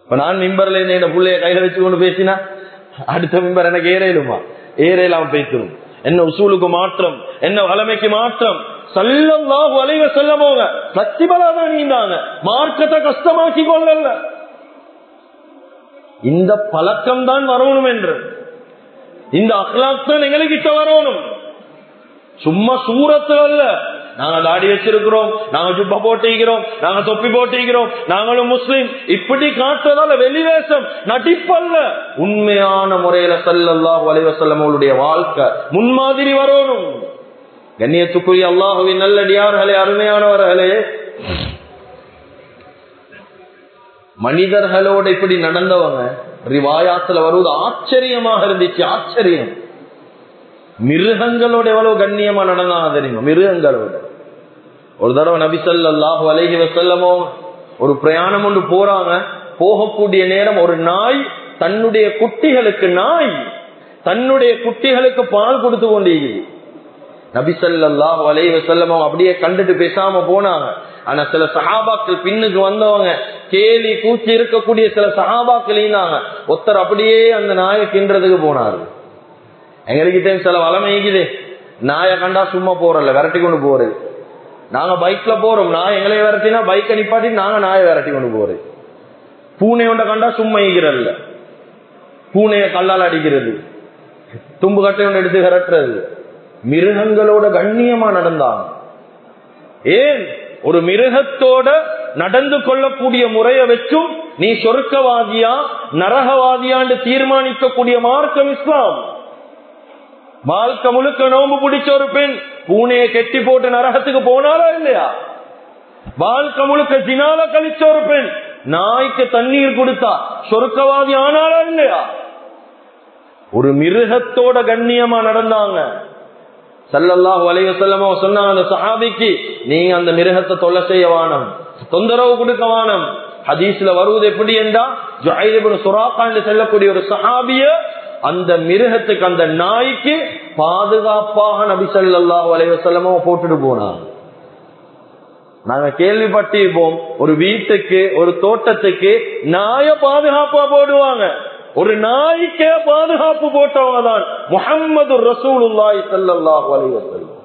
Speaker 1: இப்ப நான் மிம்பர்ல இருந்து என்ன பிள்ளைய கையில வச்சு கொண்டு பேசினா அடுத்த மிம்பர் எனக்கு ஏறையிலுமா ஏறையிலாம பேசிடும் என்ன உசூலுக்கு மாற்றம் என்ன வளமைக்கு மாற்றம்? சல்லல்லாஹு அலைவ செல்லமோங்க சத்திபலாதான் நீந்தாங்க. மார்க்கத்தை கஷ்டமாக்கி கொள்ளல. இந்த பழக்கம் தான் வரணும் என்று. இந்த அஹ்லாக் தான் எங்ககிட்ட வரணும். சும்மா சூரத்து அல்ல. நாங்க தாடி வச்சிருக்கிறோம் நாங்க ஜுப்பா போட்டிருக்கிறோம் நாங்க தொப்பி போட்டிருக்கிறோம் நாங்களும் முஸ்லீம். இப்படி காட்டுறதால வெளிவேசம் நடிப்பல்ல. உண்மையான முறையில சல்லாஹ் அலைஹி வாழ்க்கை முன்மாதிரி வரணும். கண்ணியத்துக்குரிய அல்லாஹுவின் நல்லடியார்களே அருமையானவர்களே மனிதர்களோட இப்படி நடந்தவங்க ரிவாயாத்துல வருவது ஆச்சரியமாக இருந்துச்சு ஆச்சரியம். மிருகங்களோட எவ்வளவு கண்ணியமா நடந்தா தெரியுமா? மிருகங்களோட. ஒரு தடவை நபிசல்லாஹு அலைஹி வசல்லமோ ஒரு பிரயாணம் ஒன்று போறாங்க போகக்கூடிய நேரம் ஒரு நாய் தன்னுடைய குட்டிகளுக்கு நாய் தன்னுடைய குட்டிகளுக்கு பால் கொடுத்து கொண்டிருக்கிறது. நபிசல்லாஹு வலைவ செல்லமும் அப்படியே கண்டுட்டு பேசாம போனாங்க. ஆனா சில சகாபாக்கள் பின்னுக்கு வந்தவங்க கேலி கூச்சி இருக்கக்கூடிய சில சஹாபாக்கள் ஒருத்தர் அப்படியே அந்த நாயை கின்றதுக்கு போனாரு. எங்களுக்கு சில வளமைக்குது நாயை கண்டா சும்மா போறல விரட்டி கொண்டு போறது நாங்க பைக்ல போறோம். நான் எங்களை விரட்டினா பைக்கை நிப்பாட்டி நாங்க நாயை விரட்டி கொண்டு போறது பூனை ஒன்றை கண்டா சும்மா ஈகிறல்ல பூனைய கல்லால் அடிக்கிறது. தும்பு கட்டை ஒன்று எடுத்து விரட்டுறது. மிருகங்களோட கண்ணியமா நடந்தாங்க. ஏன்? ஒரு மிருகத்தோட நடந்து கொள்ளக்கூடிய முறையை வச்சும் நீ சொர்க்கவாதியா நரகவாதியான்னு தீர்மானிக்கக்கூடிய மார்க்கம் இஸ்லாம். வாழ்க்கை முழுக்க நோம்பு பிடிச்ச ஒரு பெண் பூனையை கெட்டி போட்டு நரகத்துக்கு போனாரா இல்லையா? வாழ்க்கை முழுக்க ஜினால கழிச்ச ஒரு பெண் நாய்க்கு தண்ணீர் கொடுத்தா சொர்க்கவாதி ஆனாரா இல்லையா? ஒரு மிருகத்தோட கண்ணியமா நடந்தாங்க. சல்லல்லாஹு அலைவசல்லமோ சொன்னாங்க அந்த சஹாபிக்கு நீங்க அந்த மிருகத்தை தொல்லை செய்ய வானம் தொந்தரவு கொடுக்க வானம். ஹதீஸ்ல வருவது எப்படி என்றா ஜாயிபின் சுராக்காண்டு செல்லக்கூடிய ஒரு சஹாபிய அந்த மிருகத்துக்கு அந்த நாய்க்கு பாதுகாப்பாக நபி சல்லாஹு அலைவசல்லமோ போட்டுட்டு போனாங்க நாங்க கேள்விப்பட்டிருப்போம் ஒரு வீட்டுக்கு ஒரு தோட்டத்துக்கு நாய பாதுகாப்பா போடுவாங்க. ஒரு நாய்க்கே பாதுகாப்பு போட்டவங்க தான் முகம்மது ரசூலுல்லாய் சல்லாஹ் அலைவசல்லம்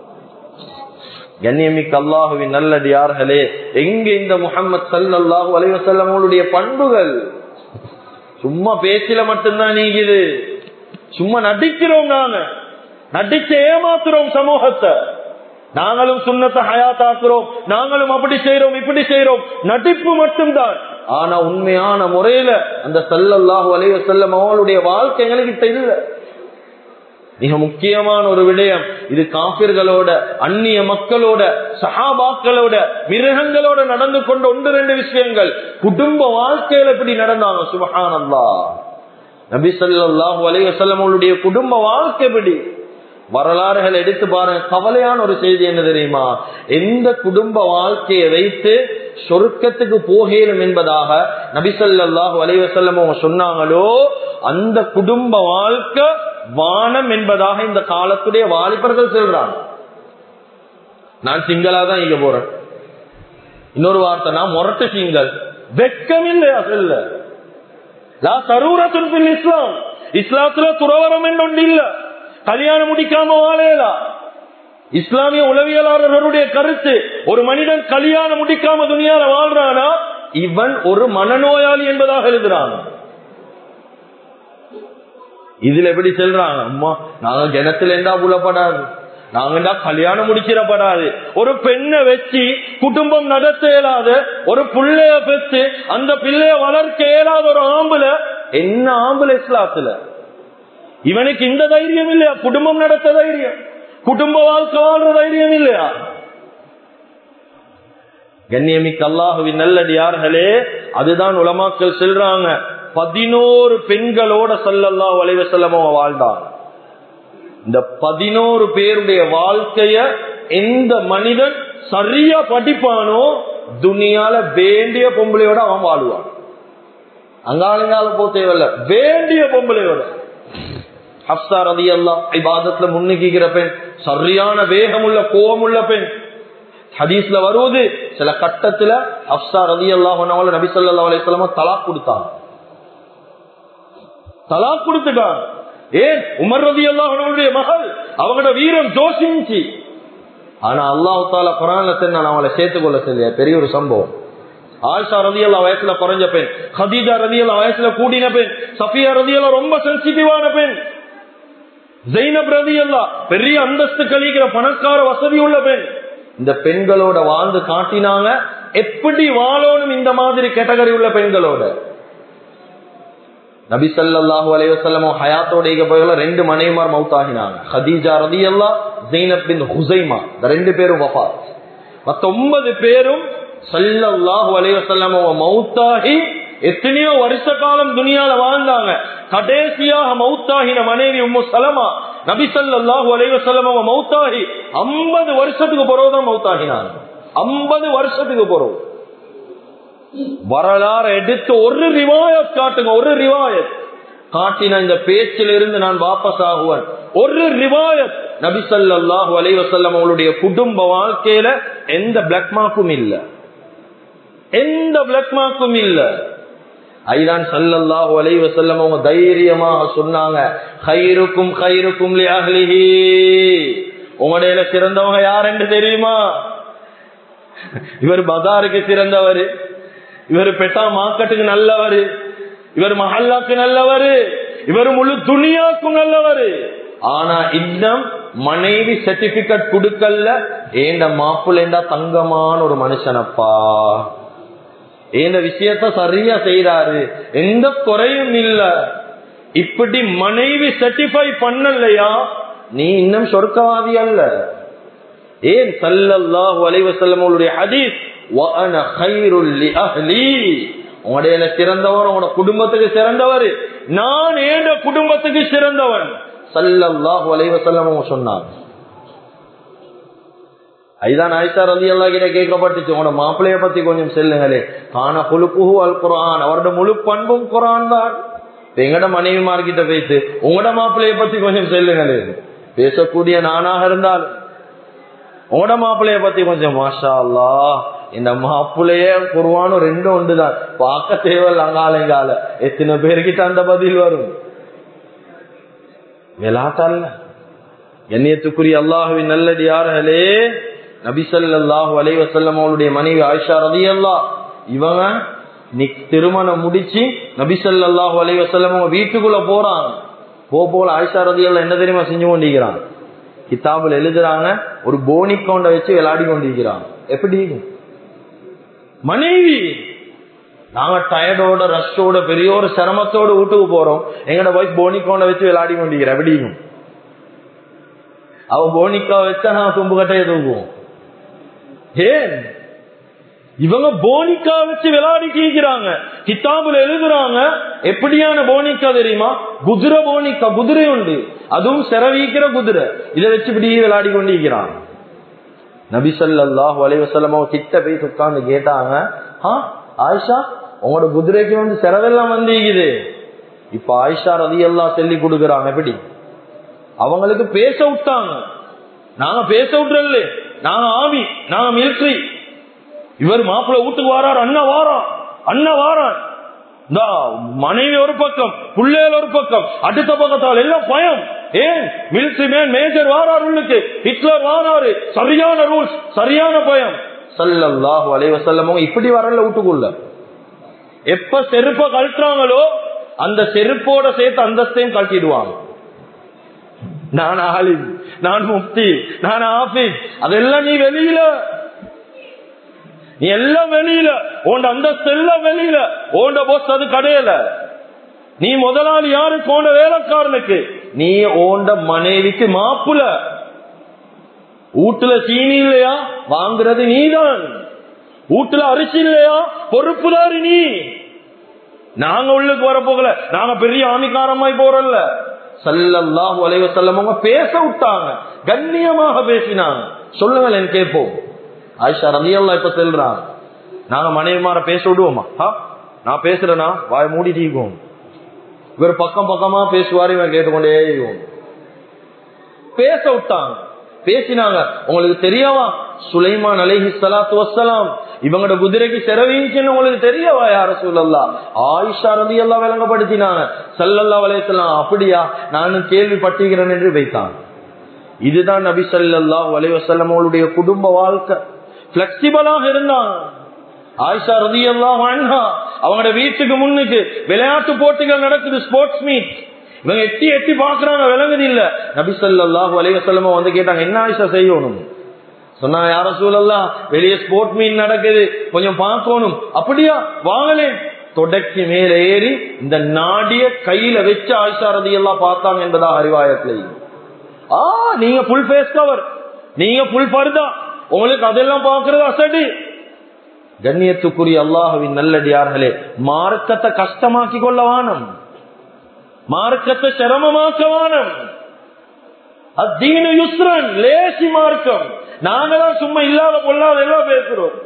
Speaker 1: கண்ணியமிக்க அல்லாஹுவின் நல்லது யார்களே எங்க இந்த முகம்மது சல்லாஹூ அலைவசல்லமோடைய பண்புகள்? சும்மா பேச்சில மட்டும்தான் நீங்குது. சும்மா நடிக்கிறோம் நாங்க. நடிச்சு ஏமாத்துறோம் சமூகத்தை. நாங்களும் சுண்ணத்தை ஹயாத்தாக்குறோம். நாங்களும் அப்படி செய்யறோம் இப்படி செய்யறோம் நடிப்பு மட்டும்தான். ஆனா உண்மையான முறையில அந்த சல்லல்லாஹு அலைய செல்லம் அவளுடைய வாழ்க்கை எங்ககிட்ட இல்ல. மிக முக்கியமான ஒரு விடயம் இது காபிர்களோட அந்நிய மக்களோட சஹாபாக்களோட மிருகங்களோட நடந்து கொண்ட ஒன்று ரெண்டு விஷயங்கள். குடும்ப வாழ்க்கையில எப்படி நடந்தாங்க சுபகானந்தா நபி சொல்லாஹு அலைவசல்லம் அவளுடைய குடும்ப வாழ்க்கை எப்படி? வரலாறுகள் எடுத்து பாருங்க கவலையான ஒரு செய்தி என்ன தெரியுமா? எந்த குடும்ப வாழ்க்கையை வைத்து சொருக்கத்துக்கு போகிறோம் என்பதாக நபிசல்லாஹு அலைவசல்லம் அவங்க சொன்னாங்களோ அந்த குடும்ப வாழ்க்கை வானம் என்பதாக இந்த காலத்துடைய வாலிபர்கள் செல்றாங்க. நான் சிங்களா தான் இங்க போறேன். இன்னொரு வார்த்தை நான் முரட்டு சிங்கள் வெக்கம் இல்லையா செல்ல இஸ்லாம். இஸ்லாத்துல துறவரம் என்று இல்ல கல்யாணம் முடிக்காம வாழையலா இஸ்லாமிய உளவியலாளர்களுடைய கருத்து ஒரு மனிதன் கல்யாணம் முடிக்காம துணியால வாழ்றானா? இவன் ஒரு மனநோயாளி என்பதாக எழுதுறான். இதுல எப்படி செல்றாங்க அம்மா நாங்க ஜனத்துல இருந்தா புலப்படாது. நாங்கடா கல்யாணம் முடிச்சிடப்படாது. ஒரு பெண்ணை வச்சு குடும்பம் நடத்த இயலாத ஒரு பிள்ளைய பெற்று அந்த பிள்ளைய வளர்க்க இயலாத ஒரு ஆம்புல என்ன ஆம்புல இஸ்லாத்துல? இவனுக்கு இந்த தைரியம் இல்லையா? குடும்பம் நடத்த தைரியம். குடும்ப வாழ்க்கை வாழ்ற தைரியம் இல்லையா? கண்ணியமிக்க அல்லாஹுவின் நல்லடியார்களே அதுதான் உலமாக்கள் செல்றாங்க. பதினோரு பெண்களோட சல்லல்லா வளைவ செல்லமோ வாழ்ந்தாங்க. இந்த பதினோரு பேருடைய வாழ்க்கைய எந்த மனிதன் சரியா படிப்பானோ துணியால வேண்டிய பொம்பளையோட அவன் வாழ்வான். அங்காலங்கால போ தேவையில்ல. வேண்டிய பொம்பளையோட. ஹப்சா ரதி எல்லாம் இபாதத்துல முன்னிக்கிற பெண். சரியான வேகமுள்ள கோபமுள்ள பெண். ஹதீஸ்ல வருவது சில கட்டத்துல அப்சா ரதி அல்லாஹ் நபி சொல்லா அலிஸ்லாம தலா கொடுத்தாங்க. தலா கொடுத்துட்டாங்க. ஏன்? உமர் ரதி அல்லாஹனுடைய மகள் அவங்களோட வீரம் ஜோசிச்சு ஆனா அல்லாஹு தால குரான்ல நான் அவளை சேர்த்துக்கொள்ள சொல்லிய பெரிய ஒரு சம்பவம். ஆயிஷா ரதியல்லா வயசுல குறைஞ்ச பெண் ஹதீஜா ரதியல்லா வயசுல கூடின பெண் சஃபியா ரதியல்லா ரொம்ப சென்சிட்டிவான பெண். ஜெயினப் ரதியல்லா பெரிய அந்தஸ்து கழிக்கிற பணக்கார வசதி உள்ள பெண். இந்த பெண்களோட வாழ்ந்து காட்டினாங்க எப்படி வாழணும் இந்த மாதிரி கேட்டகரி உள்ள பெண்களோட? நபி சல்லாஹூ அலைவசல்லமோ ஹயாத்தோட போகல ரெண்டு மனைவிமார் மவுத்தாகினாங்க. ஹதீஜா ரதியல்லா ஜெயினப் பின் ஹுசைமா. இந்த ரெண்டு பேரும் வஃபாத். மத்த ஒன்பது பேரும் சல்லல்லாஹு அலைவசல்லமோ மவுத்தாகி எத்தனையோ வருஷ காலம் துணியால வாழ்ந்தாங்க. கடைசியாக மௌத்தாகின மனைவி உம்மு சலமா நபிசல்லாஹு சல்லாஹூ மௌத்தாகி ஐம்பது வருஷத்துக்கு பிறகுதான் மௌத்தாகினாங்க. ஐம்பது வருஷத்துக்கு பிறகு. வரலாறு எடுத்து ஒரு ரிவாயத் காட்டுங்க ஒரு ரிவாயத். காட்டின இந்த பேச்சில் இருந்து நான் வாபஸ் ஆகுவேன். ஒரு ரிவாயத். நபிசல்லாஹு அலைவசல்லம் அவளுடைய குடும்ப வாழ்க்கையில எந்த பிளாக் மார்க்கும் இல்ல. எந்த பிளாக் மார்க்கும் இல்ல. ஐதான் சல்லல்லாஹு அலைவசல்லம் அவங்க தைரியமாக சொன்னாங்க. ஹைருக்கும் ஹைருக்கும் அஹ்லிஹி. உங்களுடைய சிறந்தவங்க யார் என்று தெரியுமா? இவர் பஜாருக்கு சிறந்தவர். இவர் பெட்டா மார்க்கெட்டுக்கு நல்லவர். இவர் மஹல்லாக்கு நல்லவர். இவர் முழு துணியாக்கும் நல்லவர். ஆனா இன்னும் மனைவி சர்டிபிகேட் கொடுக்கல ஏண்ட மாப்பிள்ளைண்டா தங்கமான ஒரு மனுஷனப்பா? இந்த விஷயத்த சரியா செய்யறாரு எந்த குறையும் இல்ல. இப்படி மனைவி சர்டிஃபை பண்ணலையா? நீ இன்னும் சொர்க்கவாதி அல்ல. ஏன் சல்லல்லாஹு அலைவசல்லம் அவளுடைய ஹதீஸ் உங்களுடைய சிறந்தவர் உங்களோட குடும்பத்துக்கு சிறந்தவர். நான் ஏண்ட குடும்பத்துக்கு சிறந்தவன்? சல்லல்லாஹு அலைவசல்லம் சொன்னார் ஐதான் ஆயிஷா ரதி அல்லா கிட்ட கேட்கப்பட்டுச்சு உங்களோட மாப்பிள்ளைய பத்தி கொஞ்சம் செல்லுங்களே காண குழுப்புகு அல் குரான் அவரோட முழு பண்பும் குரான் தான் எங்கட மனைவிமார்கிட்ட பேசு உங்களோட மாப்பிள்ளைய பத்தி கொஞ்சம் செல்லுங்களே பேசக்கூடிய நானாக இருந்தால் உங்களோட மாப்பிள்ளைய பத்தி கொஞ்சம் மாஷா அல்லா இந்த மாப்பிள்ளைய குருவானும் ரெண்டும் ஒன்றுதான் பார்க்க தேவல் அங்காலங்கால எத்தனை பேருக்கிட்ட அந்த பதில் வரும் விளாட்டல்ல எண்ணியத்துக்குரிய அல்லாஹுவின் நல்லடியார்களே நபிசல்லாஹு அலைவசல்லம் அவளுடைய மனைவி ஆயிஷா ரதி அல்லா இவங்க நீ திருமணம் முடிச்சு நபிசல்லாஹு அலைவசல்லம் அவங்க வீட்டுக்குள்ள போறாங்க. போ போல ஆயிஷா ரதி அல்லா என்ன தெரியுமா செஞ்சு கொண்டிருக்கிறாங்க? கிதாபில் எழுதுறாங்க ஒரு போனி கவுண்டை வச்சு விளையாடி கொண்டிருக்கிறாங்க. எப்படி? மனைவி நாங்க டயர்டோட ரஷ்டோட பெரிய ஒரு சிரமத்தோட வீட்டுக்கு போறோம். எங்கட வைஃப் போனிக்கோண்ட வச்சு விளையாடி கொண்டிருக்கிறேன் எப்படியும் அவன் போனிக்கா வச்சா நான் தும்பு கட்டைய தூக்குவோம் ஏன் இவங்க போனிக்கா வச்சு விளையாடி கேட்கிறாங்க கித்தாபுல எழுதுறாங்க எப்படியான போனிக்கா தெரியுமா? குதிரை போனிக்கா குதிரை உண்டு. அதுவும் செரவீக்கிற குதிரை. இதை வச்சு இப்படி விளையாடி கொண்டிருக்கிறாங்க நபிசல்லாஹ் வலைவசல்லமா கிட்ட போய் உட்கார்ந்து கேட்டாங்க ஆ ஆயிஷா உங்களோட குதிரைக்கு வந்து செலவெல்லாம் வந்திருக்குது. இப்ப ஆயிஷா ரதி எல்லாம் சொல்லி கொடுக்குறாங்க எப்படி? அவங்களுக்கு பேச விட்டாங்க. நாங்க பேச விட்டுறல்ல நான் ஆவி நாங்க மிலிட்ரி. இவர் மாப்பிள்ள வீட்டுக்கு வாரார் அண்ணா வாரான் அண்ணா வாரான் மனைவி ஒரு பக்கம் பிள்ளைகள் ஒரு பக்கம் அடுத்த பக்கத்தால் எல்லாம் பயம். ஏன்? மிலிட்ரி மேன் மேஜர் வாரார் உள்ளுக்கு. ஹிட்லர் வாராரு. சரியான ரூல்ஸ் சரியான பயம். சல்லல்லாஹு அலைவசல்லமும் இப்படி வரல வீட்டுக்குள்ள. எப்ப செருப்ப கழட்டுறாங்களோ அந்த செருப்போட சேர்த்து அந்தஸ்தையும் கழட்டிடுவாங்க. நான் ஆலிம் நான் முப்தி நான் ஆபிஸ் அதெல்லாம் நீ வெளியில. நீ எல்லாம் வெளியில. உண்ட அந்த செல்ல வெளியில. ஓண்ட போஸ் அது கடையில. நீ முதலாளி யாருக்கு? போன வேலைக்காரனுக்கு. நீ ஓண்ட மனைவிக்கு மாப்புல வீட்டுல சீனி இல்லையா? வாங்குறது நீதான். வீட்டுல அரிசி இல்லையா? பொறுப்புதாரி நீ. நாங்க உள்ளுக்கு வர போகல நாங்க பெரிய ஆமிக்காரமாய் போறோம்ல. சல்லல்லாஹு அலைவசல்லம் அவங்க பேச விட்டாங்க. கண்ணியமாக பேசினாங்க. சொல்லுங்களேன் கேட்போம். ஆயிஷா ரதியல்லா இப்ப செல்றாங்க நாங்க மனைவிமார பேச விடுவோமா? நான் பேசுறேனா? வாய் மூடி தீக்கும் இவர் பக்கம் பக்கமா பேசுவாரு இவன் கேட்டுக்கொண்டே இருக்கும். பேச விட்டாங்க. பேசினாங்க. உங்களுக்கு தெரியவா சுலைமான் அலைஹி சலாத்து வசலாம் இவங்களோட குதிரைக்கு செலவீச்சுன்னு உங்களுக்கு தெரியவா யார சூழல்லா ஆயிஷா ரதி எல்லாம் விளங்கப்படுத்தினாங்க சல்லல்லா வளையத்தலாம் அப்படியா? நானும் கேள்விப்பட்டுகிறேன் என்று வைத்தான். இதுதான் நபி சல்லா வலைவசல்லம் அவளுடைய குடும்ப வாழ்க்கை. பிளெக்சிபிளாக இருந்தாங்க.
Speaker 2: ஆயிஷா ரதி எல்லாம் அவங்களோட வீட்டுக்கு முன்னுக்கு விளையாட்டு போட்டிகள் நடக்குது ஸ்போர்ட்ஸ் மீட் இவங்க எட்டி எட்டி பாக்குறாங்க விளங்குது இல்ல. நபிசல்லாஹு அலைவசல்லமோ வந்து கேட்டாங்க என்ன ஆயிஷா செய்யணும்? சொன்னா யார சூழல்லாம் வெளியே ஸ்போர்ட் மீன் நடக்குது. கொஞ்சம் பார்க்கணும். அப்படியா? வாங்கலே தொடக்கி மேல ஏறி இந்த நாடிய கையில வச்சு ஆயிஷா ரதி எல்லாம் பார்த்தாங்க என்பதா அறிவாயத்துல. ஆ நீங்க புல் பேஸ் கவர் நீங்க புல் பருதா. உங்களுக்கு அதெல்லாம் பாக்குறது அசடி. கண்ணியத்துக்குரிய அல்லாஹுவின் நல்லடியார்களே மார்க்கத்தை கஷ்டமாக்கி கொள்ள வானம். மார்க்கத்தை சிரமமாக்க வானம். அத்தீனு யுஸ்ரன் லேசி மார்க்கம். நாங்க தான் சும்மா இல்லாத பொல்லாத எல்லாம் பேசுறோம்.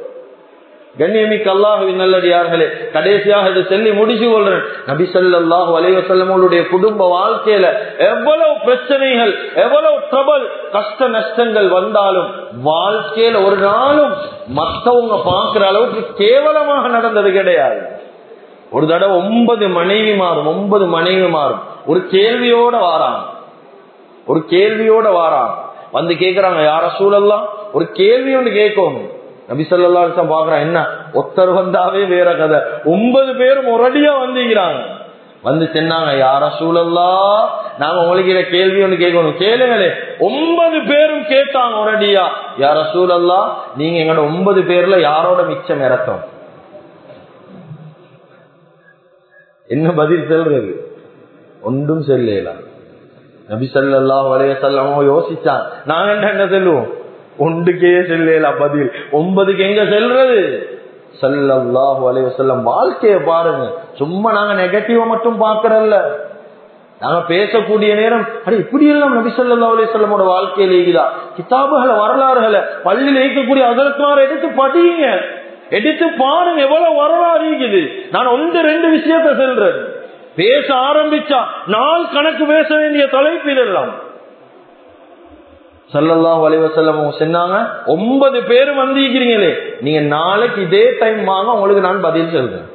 Speaker 2: கண்ணியமிக்கு அல்லாஹுவின் நல்லடியார்களே கடைசியாக இதை சொல்லி முடிச்சு கொள்றேன். நபி சல்லாஹூ அலைவசல்லமோடைய குடும்ப வாழ்க்கையில எவ்வளவு பிரச்சனைகள் எவ்வளவு ட்ரபல் கஷ்ட நஷ்டங்கள் வந்தாலும் வாழ்க்கையில ஒரு நாளும் மற்றவங்க பாக்குற அளவுக்கு கேவலமாக நடந்தது கிடையாது. ஒரு தடவை ஒன்பது மனைவி மாறும் ஒன்பது மனைவி மாறும். ஒரு கேள்வியோட வாராங்க. ஒரு கேள்வியோட வாராங்க. வந்து கேக்குறாங்க யார சூழல்லாம் ஒரு கேள்வி ஒன்று கேட்கணும் நபி சொல்லா பாக்குறான் என்ன? ஒத்தர் வந்தாவே வேற கதை. ஒன்பது பேரும் ஒரடியா வந்துக்கிறாங்க வந்து சென்னாங்க யார சூழல்லா நாங்க உங்களுக்கு கேள்வி ஒன்று கேட்கணும். கேளுங்களே ஒன்பது பேரும் கேட்டாங்க ஒரடியா யார சூழல்லா நீங்க எங்களோட ஒன்பது பேர்ல யாரோட மிச்சம் இறக்கம்? என்ன பதில் சொல்றது? ஒன்றும் சொல்லலாம் நபி சல்லா வலைய செல்லமோ யோசிச்சான் நாங்க என்ன செல்லுவோம் ஒன்றுக்கே செல்லலாம் பதில் ஒன்பதுக்கு எங்க செல்றது சல்லல்லாஹு அலைய செல்லம் வாழ்க்கைய பாருங்க சும்மா நாங்க நெகட்டிவா மட்டும் பாக்குறல்ல நாங்க பேசக்கூடிய நேரம் அட இப்படி எல்லாம் நபிசல்லா சொல்லா செல்லமோட வாழ்க்கையில இருக்குதா கிதாபுகளை வரலாறுகளை பள்ளியில் இருக்கக்கூடிய அதற்குமார எடுத்து படியுங்க எடுத்து பாருங்க எவ்வளவு வரலாறு இருக்குது நான் ஒன்று ரெண்டு விஷயத்த செல்றேன் பேச ஆரம்பிச்சா நாள் கணக்கு பேச வேண்டிய தலைப்பில் எல்லாம் சல்லல்லா வலைவசல்லம் சொன்னாங்க ஒன்பது பேர் வந்திருக்கிறீங்களே நீங்க நாளைக்கு இதே டைம் வாங்க உங்களுக்கு நான் பதில் சொல்றேன்.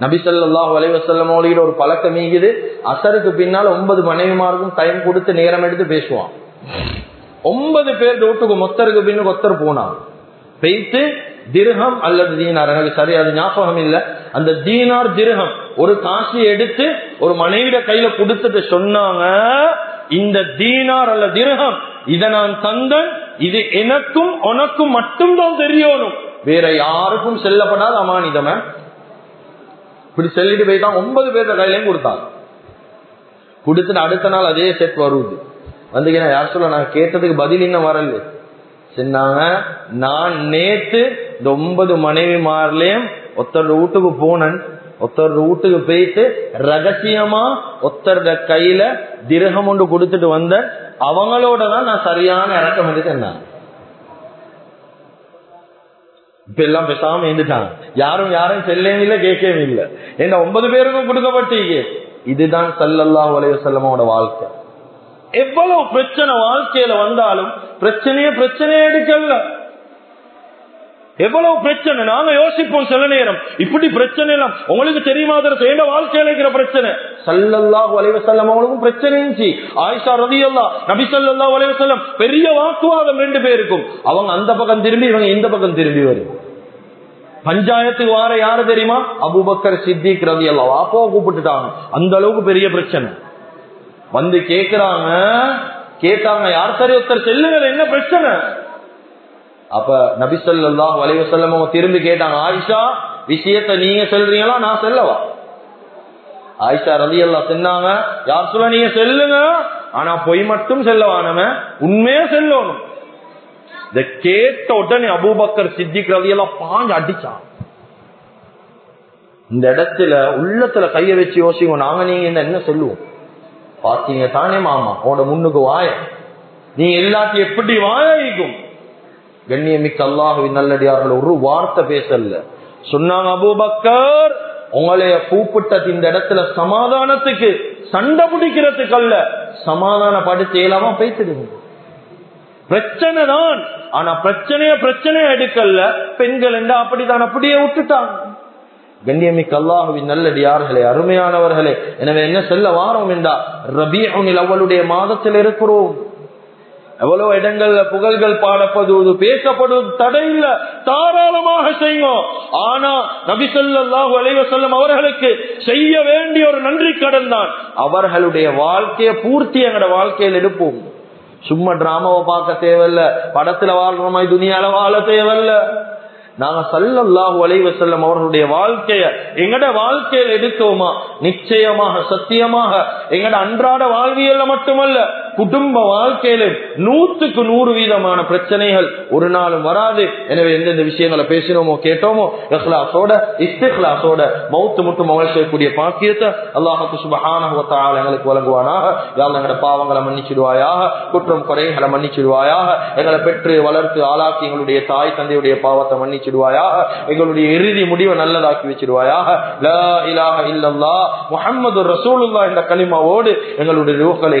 Speaker 2: நபி சல்லாஹ் வலைவசல்லமோட ஒரு பழக்கம் நீங்குது அசருக்கு பின்னால் ஒன்பது மனைவிமாருக்கும் டைம் கொடுத்து நேரம் எடுத்து பேசுவான். ஒன்பது பேர் தோட்டுக்கு மொத்தருக்கு பின்னு ஒத்தர் போனான். பெய்த்து திருகம் அல்லது தீனார். எனக்கு சரி அது ஞாபகம் இல்ல. அந்த தீனார் திருகம் ஒரு காசி எடுத்து ஒரு மனைவிட கையில கொடுத்துட்டு சொன்னாங்க இந்த தீனார் அல்ல திரகம் இதை நான் தந்தன் இது எனக்கும் உனக்கும் மட்டும்தான் தெரியணும். வேற யாருக்கும் செல்லப்படாத அமானிதம. இப்படி செல்லிட்டு போயிட்டான் ஒன்பது பேர்த்த கையிலையும் கொடுத்தாங்க. கொடுத்துட்டு அடுத்த நாள் அதே செட் வருது. வந்து யார் சொல்ல நான் கேட்டதுக்கு பதில் இன்னும் வரல. சொன்னாங்க நான் நேத்து இந்த ஒன்பது மனைவி மாறலையும் ஒருத்தர் வீட்டுக்கு போனன். ஒருத்தர் வீட்டுக்கு போயிட்டு ரகசியமா ஒருத்தருட கையில திரகம் ஒன்று கொடுத்துட்டு வந்த அவங்களோட தான் நான் சரியான இறக்கம் எடுத்து என்ன இப்ப எல்லாம் பேசாம இருந்துட்டாங்க. யாரும் யாரும் செல்லவும் இல்லை கேட்கவும் இல்லை. ஏன்னா ஒன்பது பேருக்கும் கொடுக்கப்பட்டீங்க. இதுதான் சல்லல்லா உலக செல்லமோட வாழ்க்கை. எவ்வளவு பிரச்சனை வாழ்க்கையில வந்தாலும் பிரச்சனையே பிரச்சனையே எடுக்கல எவ்வளவு பிரச்சனை? நாங்க யோசிப்போம் சில நேரம். இப்படி பிரச்சனை எல்லாம் உங்களுக்கு தெரியுமா எந்த வாழ்க்கையில இருக்கிற பிரச்சனை. சல்லல்லாஹு அலைவசல்லம் அவங்களுக்கும் பிரச்சனை இருந்துச்சு. ஆயிஷா ரதி அல்லா நபி சல்லா அலைவசல்லம் பெரிய வாக்குவாதம் ரெண்டு பேருக்கும். அவங்க அந்த பக்கம் திரும்பி இவங்க இந்த பக்கம் திரும்பி வரும் பஞ்சாயத்துக்கு வார யாரு தெரியுமா? அபுபக்கர் சித்திக் ரதி அல்லா வாப்போ கூப்பிட்டுட்டாங்க. அந்த அளவுக்கு பெரிய பிரச்சனை. வந்து கேக்குறாங்க. கேட்டாங்க யார் சரி ஒருத்தர் செல்லுங்க என்ன பிரச்சனை? அப்ப நபிசல்லா வலைவசல்லம் அவங்க திரும்பி கேட்டாங்க ஆயிஷா விஷயத்த நீங்க சொல்றீங்களா? நான் செல்லவா? ஆயிஷா ரதி அல்லா சொன்னாங்க யார் சொல்ல நீங்க செல்லுங்க. ஆனா பொய் மட்டும் செல்லவானவ உண்மையா செல்லணும். இந்த கேட்ட உடனே அபூபக்கர் சித்திக் ரவி எல்லாம் பாஞ்சு அடிச்சான் இந்த இடத்துல உள்ளத்துல கைய வச்சு யோசிக்கும் நாங்க நீங்க என்ன சொல்லுவோம்? பாத்தீங்க தானே மாமா உன்னோட முன்னுக்கு வாய. நீ எல்லாத்தையும் எப்படி வாயிக்கும்? கண்ணியமிக்க அல்லாஹுவின் நல்லடியார்கள் ஒரு வார்த்தை பேசல சொன்னாங்க அபூபக்கர் உங்களைய கூப்பிட்டது இந்த இடத்துல சமாதானத்துக்கு சண்டை பிடிக்கிறதுக்கு அல்ல சமாதானப்படுத்தி இயலாம பேசிடுங்க. பிரச்சனை தான் ஆனா பிரச்சனைய பிரச்சனைய எடுக்கல பெண்கள் என்ன அப்படித்தான் அப்படியே விட்டுட்டாங்க. கண்ணியமிக்க அல்லாஹுவின் நல்லடியார்களே அருமையானவர்களே எனவே என்ன செல்ல வாரோம் என்றா ரபியுனில் அவளுடைய மாதத்தில் இருக்கிறோம். எவ்வளவு இடங்கள்ல புகழ்கள் பாடப்படுவது பேசப்படுவது தடையில்ல. தாராளமாக செய்யும் ஆனா நபிசல்லாஹு அலைவசல்லம் அவர்களுக்கு செய்ய வேண்டிய ஒரு நன்றி கடன் தான். அவர்களுடைய வாழ்க்கையை பூர்த்தி எங்களோட வாழ்க்கையில் எடுப்போம். சும்மா டிராமாவை பார்க்க தேவையில்ல. படத்துல வாழ்ற மாதிரி துணியால வாழ தேவையில்ல. நாங்க சல்லல்லாஹு அலைவ செல்லம் அவர்களுடைய வாழ்க்கைய எங்கட வாழ்க்கையில் எடுத்தோமா? நிச்சயமாக சத்தியமாக. எங்கட அன்றாட வாழ்வியல்ல மட்டுமல்ல குடும்ப வாழ்க்கையில நூத்துக்கு நூறு வீதமான பிரச்சனைகள் ஒரு நாளும் வராது. எனவே எந்தெந்த விஷயங்களை பேசினோமோ கேட்டோமோ இஹ்லாசோட இஸ்திஹ்லாசோட மௌத்து முட்டும் அமல் செய்யக்கூடிய பாக்கியத்தை அல்லாஹுக்கு சுபஹான எங்களுக்கு வழங்குவானாக. யாழ் எங்களோட பாவங்களை மன்னிச்சிடுவாயாக? குற்றம் குறைகளை மன்னிச்சிடுவாயாக? எங்களை பெற்று வளர்த்து ஆளாக்கி எங்களுடைய தாய் தந்தையுடைய பாவத்தை மன்னிச்சிடுவாயாக? எங்களுடைய இறுதி முடிவை நல்லதாக்கி வச்சிடுவாயாக? லா இல்லல்லா முஹம்மது ரசூலுல்லா என்ற கலிமாவோடு எங்களுடைய ரூஹ்களை